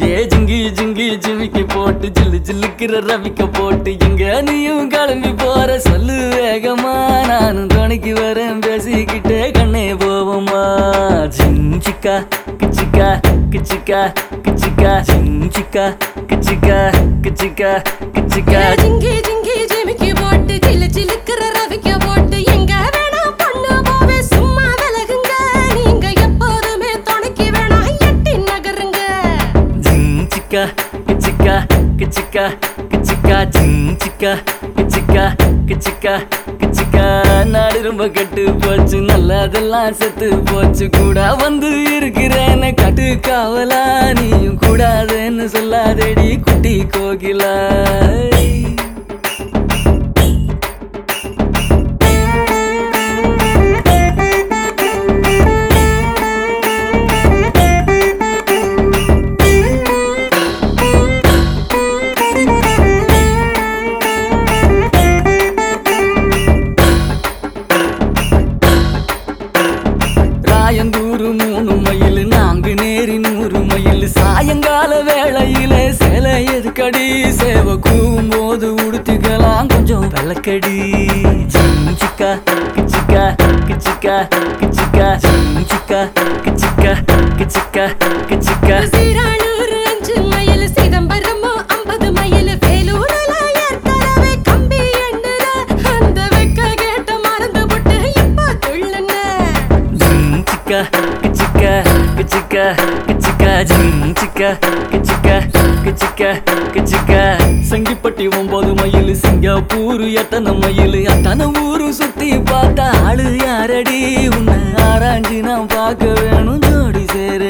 ஏ ஜிங்கி ஜிங்கி ஜிமிக்கி போட்டு ஜில்லு ஜில்லுக்கிற ரவிக்க போட்டு எங்க நீயும் கிளம்பி போற சொல்லு வேகமா. நானும் துணைக்கு வரேன் பேசிக்கிட்டே கண்ணே போவோமா. ஜிஞ்சிக்கா கிச்சிக்கா கிச்சிக்கா கிச்சிக்கா. ஜிஞ்சிக்கா கிச்சிக்கா கிச்சிக்கா கிச்சிக்கா. ஜிங்கி ஜிங்கி ஜிமிக்கி போட்டு ஜில்லு ஜில்லுக்கிற ரவி ஜிஞ்சிக்கா கிச்சிக்கா கிச்சிக்கா கிச்சிக்கா ஜிஞ்சிக்கா கிச்சிக்கா கிச்சிக்கா கிச்சிக்கா. நாடு ரொம்ப கெட்டு போச்சு நல்லதெல்லாம் செத்து போச்சு. கூட வந்து இருக்கிறேன்னு கட்டு காவலா நீயும் கூடாதுன்னு சொல்லாதேடி குட்டி கோகிலா. போது உடுத்திக்கலாம் கொஞ்சம் விளக்கடி சிக்கா கிச்சிக்கா கிச்சிக்கா கிச்சிக்கா சிக்கா கிச்சிக்கா கிச்சிக்கா கிச்சிக்கா சீரானூர் அஞ்சு மைல் சிதம்பரமோ ஐம்பது மைல் வேலூர்ல ஏற்கனவே கம்பி எண்ணுற அந்த வெக்க கேட்ட மறந்து விட்டு இப்ப துள்ளுன சிக்கா கிச்சிக்கா கிச்சிக்கா கிச்சிக்கா சிக்கா கிச்சிக்க கிச்சிக்க கிச்சிக்கா சங்கிப்பட்டி ஒன்பது மயில் சிங்கப்பூர் எத்தனை மயில்? அத்தனை ஊரு சுத்தி பார்த்தா ஆளு யாரடி? உன்னை ஆராய்ஞ்சு நான் பார்க்க வேணும் ஜோடி சேர.